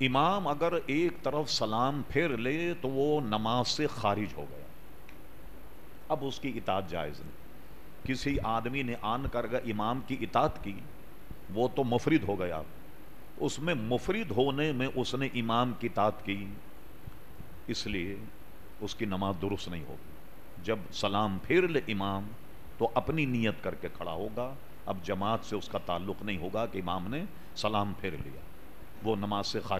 امام اگر ایک طرف سلام پھیر لے تو وہ نماز سے خارج ہو گیا۔ اب اس کی اطاعت جائز نہیں۔ کسی آدمی نے آن کر گا امام کی اطاعت کی، وہ تو مفرد ہو گیا۔ اس میں مفرد ہونے میں اس نے امام کی اطاعت کی۔ اس لیے اس کی نماز درست نہیں ہوگی۔ جب سلام پھیر لے امام تو اپنی نیت کر کے کھڑا ہوگا۔ اب جماعت سے اس کا تعلق نہیں ہوگا کہ امام نے سلام پھیر لیا۔ وہ نماز سے خارج